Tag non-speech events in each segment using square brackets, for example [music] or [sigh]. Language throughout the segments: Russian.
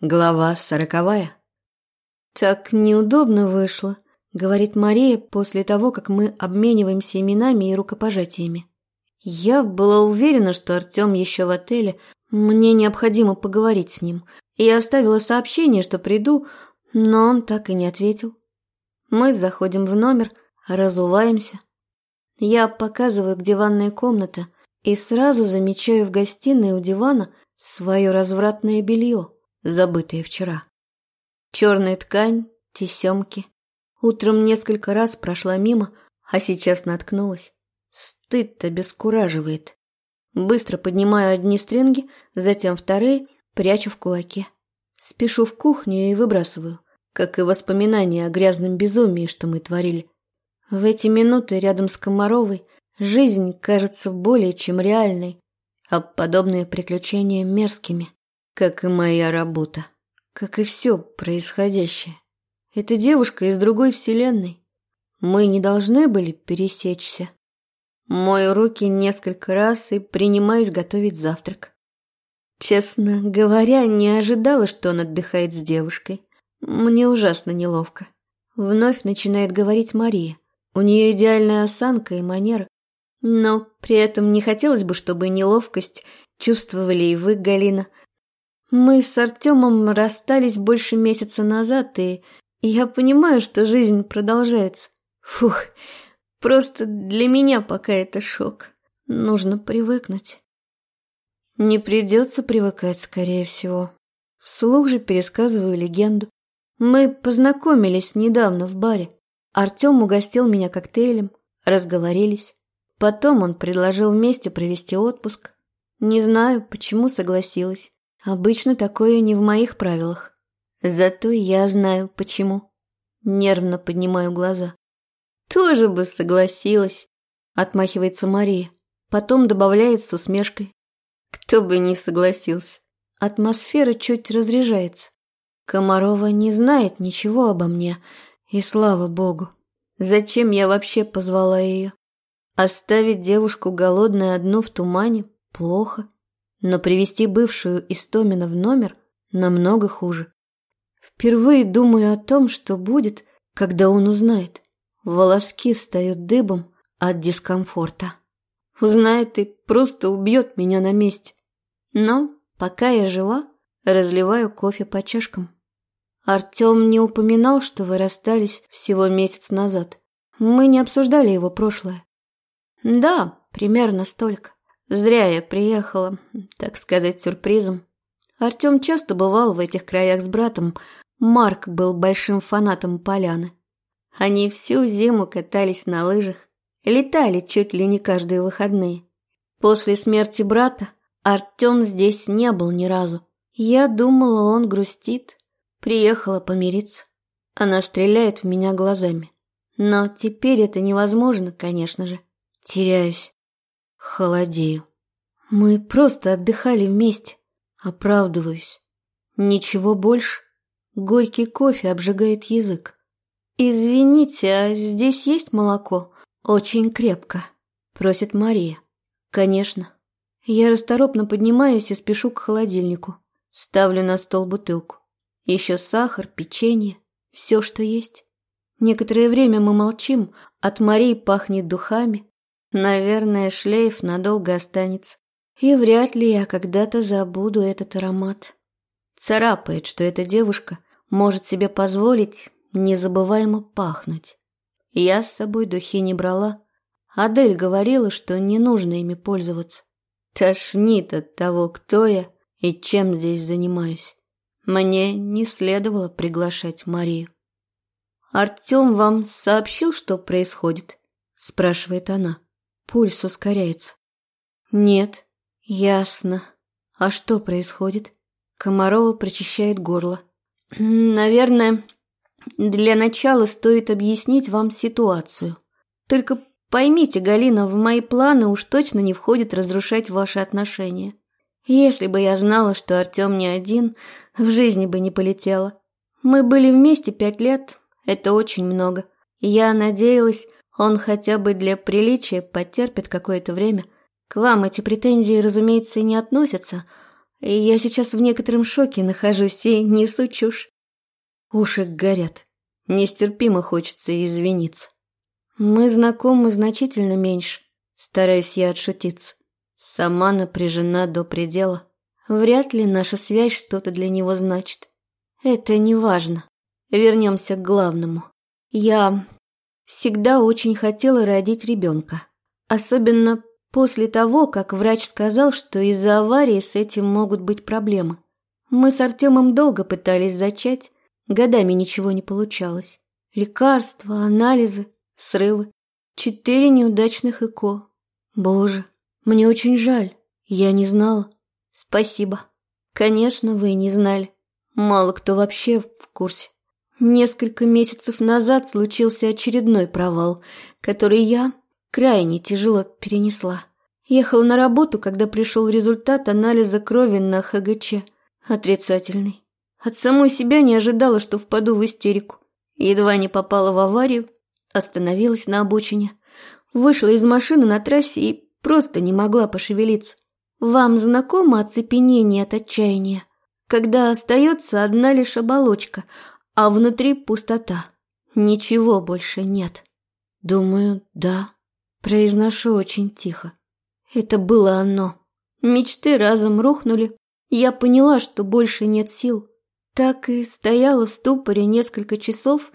Глава сороковая. «Так неудобно вышло», — говорит Мария после того, как мы обмениваемся именами и рукопожатиями. Я была уверена, что Артем еще в отеле, мне необходимо поговорить с ним. Я оставила сообщение, что приду, но он так и не ответил. Мы заходим в номер, разуваемся. Я показываю, где ванная комната, и сразу замечаю в гостиной у дивана свое развратное белье забытые вчера. Черная ткань, тесемки. Утром несколько раз прошла мимо, а сейчас наткнулась. Стыд обескураживает. Быстро поднимаю одни стринги, затем вторые, прячу в кулаке. Спешу в кухню и выбрасываю, как и воспоминания о грязном безумии, что мы творили. В эти минуты рядом с Комаровой жизнь кажется более чем реальной, а подобные приключения мерзкими как и моя работа, как и все происходящее. Эта девушка из другой вселенной. Мы не должны были пересечься. Мою руки несколько раз и принимаюсь готовить завтрак. Честно говоря, не ожидала, что он отдыхает с девушкой. Мне ужасно неловко. Вновь начинает говорить Мария. У нее идеальная осанка и манера. Но при этом не хотелось бы, чтобы неловкость чувствовали и вы, Галина, мы с Артемом расстались больше месяца назад, и я понимаю, что жизнь продолжается. Фух, просто для меня пока это шок. Нужно привыкнуть. Не придется привыкать, скорее всего. Вслух же пересказываю легенду. Мы познакомились недавно в баре. Артем угостил меня коктейлем, разговорились. Потом он предложил вместе провести отпуск. Не знаю, почему согласилась. Обычно такое не в моих правилах. Зато я знаю, почему. Нервно поднимаю глаза. Тоже бы согласилась, отмахивается Мария. Потом добавляет с усмешкой. Кто бы не согласился. Атмосфера чуть разряжается. Комарова не знает ничего обо мне, и слава богу. Зачем я вообще позвала ее? Оставить девушку голодной одну в тумане плохо но привести бывшую Истомина в номер намного хуже. Впервые думаю о том, что будет, когда он узнает. Волоски встают дыбом от дискомфорта. Узнает и просто убьет меня на месте. Но пока я жива, разливаю кофе по чашкам. Артем не упоминал, что вы расстались всего месяц назад. Мы не обсуждали его прошлое. Да, примерно столько. Зря я приехала, так сказать, сюрпризом. Артем часто бывал в этих краях с братом. Марк был большим фанатом поляны. Они всю зиму катались на лыжах, летали чуть ли не каждые выходные. После смерти брата Артем здесь не был ни разу. Я думала, он грустит. Приехала помириться. Она стреляет в меня глазами. Но теперь это невозможно, конечно же. Теряюсь. Холодею. Мы просто отдыхали вместе. Оправдываюсь. Ничего больше. Горький кофе обжигает язык. «Извините, а здесь есть молоко? Очень крепко», — просит Мария. «Конечно». Я расторопно поднимаюсь и спешу к холодильнику. Ставлю на стол бутылку. Еще сахар, печенье, все, что есть. Некоторое время мы молчим, от Марии пахнет духами, Наверное, шлейф надолго останется. И вряд ли я когда-то забуду этот аромат. Царапает, что эта девушка может себе позволить незабываемо пахнуть. Я с собой духи не брала. Адель говорила, что не нужно ими пользоваться. Тошнит от того, кто я и чем здесь занимаюсь. Мне не следовало приглашать Марию. «Артем вам сообщил, что происходит?» – спрашивает она. Пульс ускоряется. Нет, ясно. А что происходит? Комарова прочищает горло. [clears throat] Наверное, для начала стоит объяснить вам ситуацию. Только поймите, Галина, в мои планы уж точно не входит разрушать ваши отношения. Если бы я знала, что Артем не один, в жизни бы не полетела. Мы были вместе пять лет, это очень много. Я надеялась, он хотя бы для приличия потерпит какое-то время. К вам эти претензии, разумеется, не относятся. Я сейчас в некотором шоке нахожусь и несу чушь. Уши горят. Нестерпимо хочется извиниться. Мы знакомы значительно меньше. Стараюсь я отшутиться. Сама напряжена до предела. Вряд ли наша связь что-то для него значит. Это не важно. Вернемся к главному. Я всегда очень хотела родить ребенка. Особенно после того, как врач сказал, что из-за аварии с этим могут быть проблемы. Мы с Артемом долго пытались зачать, годами ничего не получалось. Лекарства, анализы, срывы. Четыре неудачных ЭКО. Боже, мне очень жаль. Я не знала. Спасибо. Конечно, вы не знали. Мало кто вообще в курсе. Несколько месяцев назад случился очередной провал, который я крайне тяжело перенесла. Ехала на работу, когда пришел результат анализа крови на ХГЧ. Отрицательный. От самой себя не ожидала, что впаду в истерику. Едва не попала в аварию, остановилась на обочине, вышла из машины на трассе и просто не могла пошевелиться. Вам знакомо оцепенение от отчаяния, когда остается одна лишь оболочка, а внутри пустота. Ничего больше нет. Думаю, да. Произношу очень тихо. Это было оно. Мечты разом рухнули. Я поняла, что больше нет сил. Так и стояла в ступоре несколько часов,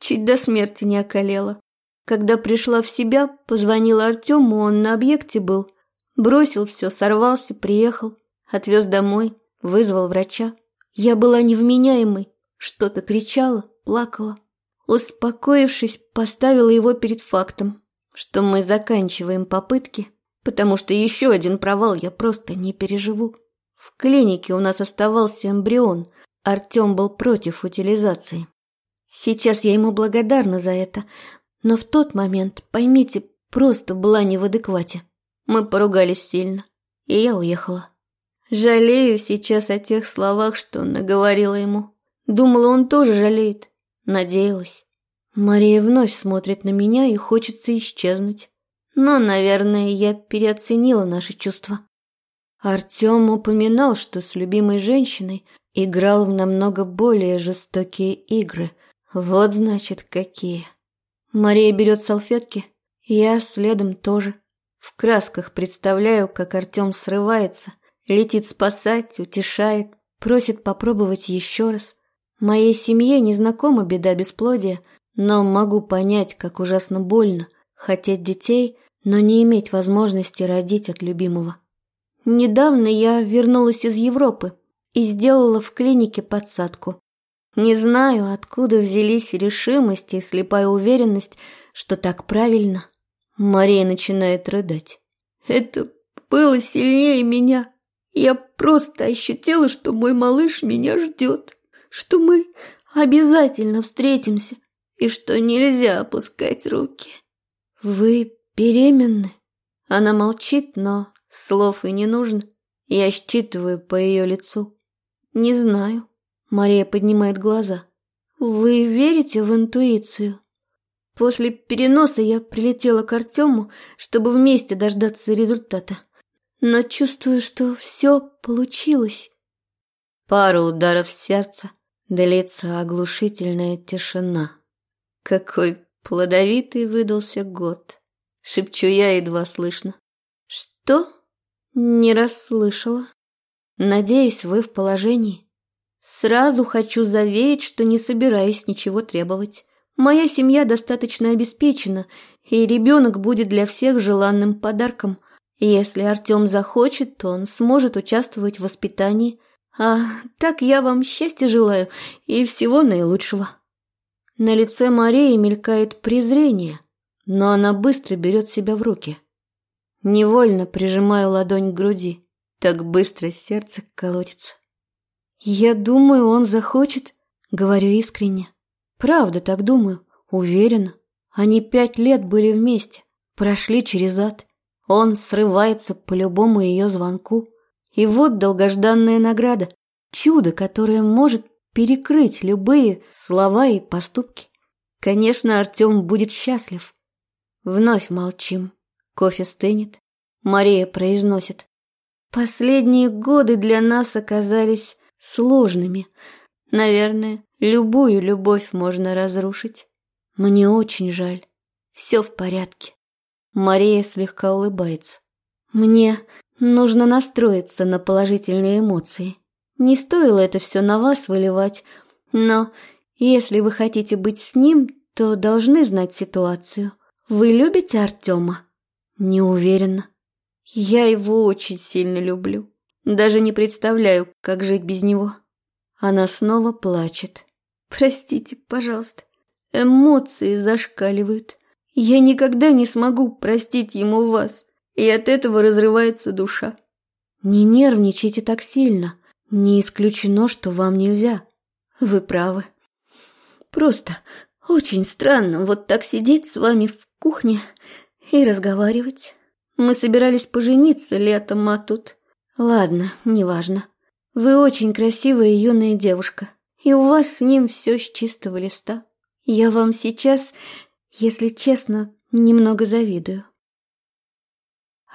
чуть до смерти не околела. Когда пришла в себя, позвонила Артему, он на объекте был. Бросил все, сорвался, приехал, отвез домой, вызвал врача. Я была невменяемой, что-то кричала, плакала. Успокоившись, поставила его перед фактом что мы заканчиваем попытки, потому что еще один провал я просто не переживу. В клинике у нас оставался эмбрион, Артем был против утилизации. Сейчас я ему благодарна за это, но в тот момент, поймите, просто была не в адеквате. Мы поругались сильно, и я уехала. Жалею сейчас о тех словах, что наговорила ему. Думала, он тоже жалеет. Надеялась. Мария вновь смотрит на меня и хочется исчезнуть. Но, наверное, я переоценила наши чувства. Артем упоминал, что с любимой женщиной играл в намного более жестокие игры. Вот значит, какие. Мария берет салфетки, я следом тоже. В красках представляю, как Артем срывается, летит спасать, утешает, просит попробовать еще раз. Моей семье не знакома беда бесплодия – но могу понять, как ужасно больно хотеть детей, но не иметь возможности родить от любимого. Недавно я вернулась из Европы и сделала в клинике подсадку. Не знаю, откуда взялись решимость и слепая уверенность, что так правильно. Мария начинает рыдать. Это было сильнее меня. Я просто ощутила, что мой малыш меня ждет, что мы обязательно встретимся, и что нельзя опускать руки. Вы беременны? Она молчит, но слов и не нужно. Я считываю по ее лицу. Не знаю. Мария поднимает глаза. Вы верите в интуицию? После переноса я прилетела к Артему, чтобы вместе дождаться результата. Но чувствую, что все получилось. Пару ударов сердца, длится оглушительная тишина. Какой плодовитый выдался год. Шепчу я едва слышно. Что? Не расслышала. Надеюсь, вы в положении. Сразу хочу заверить, что не собираюсь ничего требовать. Моя семья достаточно обеспечена, и ребенок будет для всех желанным подарком. Если Артем захочет, то он сможет участвовать в воспитании. А так я вам счастья желаю и всего наилучшего. На лице Марии мелькает презрение, но она быстро берет себя в руки. Невольно прижимаю ладонь к груди. Так быстро сердце колотится. «Я думаю, он захочет», — говорю искренне. «Правда так думаю, уверена. Они пять лет были вместе, прошли через ад. Он срывается по любому ее звонку. И вот долгожданная награда, чудо, которое может перекрыть любые слова и поступки. Конечно, Артем будет счастлив. Вновь молчим. Кофе стынет. Мария произносит. Последние годы для нас оказались сложными. Наверное, любую любовь можно разрушить. Мне очень жаль. Все в порядке. Мария слегка улыбается. Мне нужно настроиться на положительные эмоции. Не стоило это все на вас выливать, но если вы хотите быть с ним, то должны знать ситуацию. Вы любите Артема? Не уверена. Я его очень сильно люблю. Даже не представляю, как жить без него. Она снова плачет. Простите, пожалуйста. Эмоции зашкаливают. Я никогда не смогу простить ему вас, и от этого разрывается душа. Не нервничайте так сильно. Не исключено, что вам нельзя. Вы правы. Просто очень странно вот так сидеть с вами в кухне и разговаривать. Мы собирались пожениться летом, а тут... Ладно, неважно. Вы очень красивая юная девушка, и у вас с ним все с чистого листа. Я вам сейчас, если честно, немного завидую.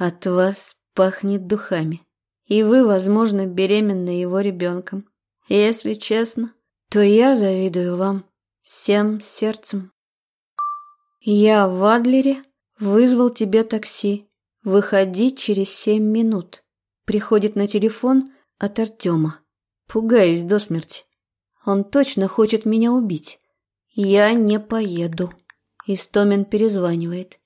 От вас пахнет духами, и вы, возможно, беременны его ребенком. Если честно, то я завидую вам всем сердцем. Я в Адлере вызвал тебе такси. Выходи через семь минут. Приходит на телефон от Артема. Пугаюсь до смерти. Он точно хочет меня убить. Я не поеду. Истомин перезванивает.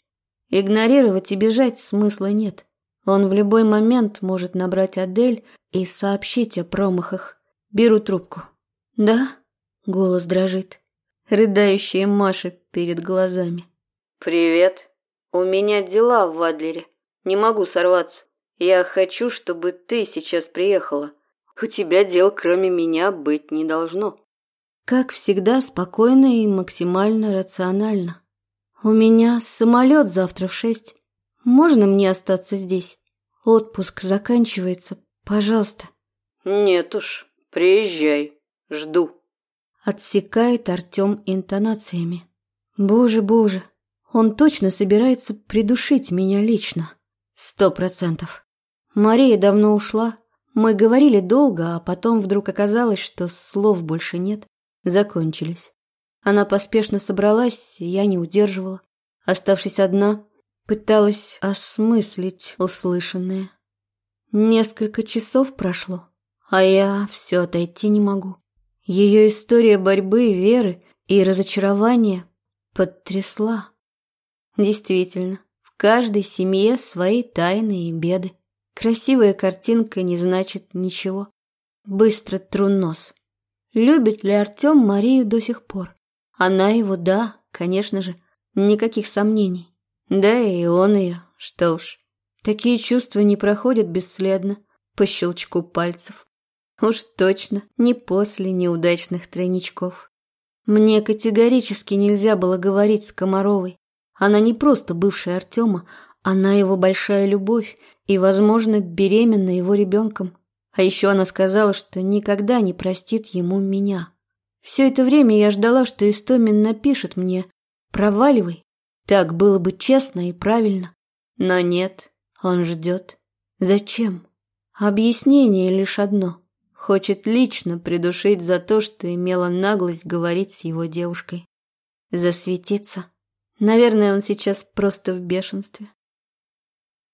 Игнорировать и бежать смысла нет. Он в любой момент может набрать Адель и сообщить о промахах. Беру трубку. «Да?» — голос дрожит. Рыдающая Маша перед глазами. «Привет. У меня дела в Адлере. Не могу сорваться. Я хочу, чтобы ты сейчас приехала. У тебя дел кроме меня быть не должно». Как всегда, спокойно и максимально рационально. «У меня самолет завтра в шесть. Можно мне остаться здесь? Отпуск заканчивается. Пожалуйста». «Нет уж, приезжай. Жду». Отсекает Артем интонациями. «Боже, боже, он точно собирается придушить меня лично. Сто процентов. Мария давно ушла. Мы говорили долго, а потом вдруг оказалось, что слов больше нет. Закончились. Она поспешно собралась, и я не удерживала. Оставшись одна, пыталась осмыслить услышанное. Несколько часов прошло, а я все отойти не могу. Ее история борьбы, веры и разочарования потрясла. Действительно, в каждой семье свои тайны и беды. Красивая картинка не значит ничего. Быстро тру нос. Любит ли Артем Марию до сих пор? Она его, да, конечно же, никаких сомнений. Да и он ее, что уж. Такие чувства не проходят бесследно, по щелчку пальцев. Уж точно не после неудачных тройничков. Мне категорически нельзя было говорить с Комаровой. Она не просто бывшая Артема, она его большая любовь и, возможно, беременна его ребенком. А еще она сказала, что никогда не простит ему меня. Все это время я ждала, что Истомин напишет мне «Проваливай». Так было бы честно и правильно. Но нет, он ждет. Зачем? Объяснение лишь одно – Хочет лично придушить за то, что имела наглость говорить с его девушкой. Засветиться. Наверное, он сейчас просто в бешенстве.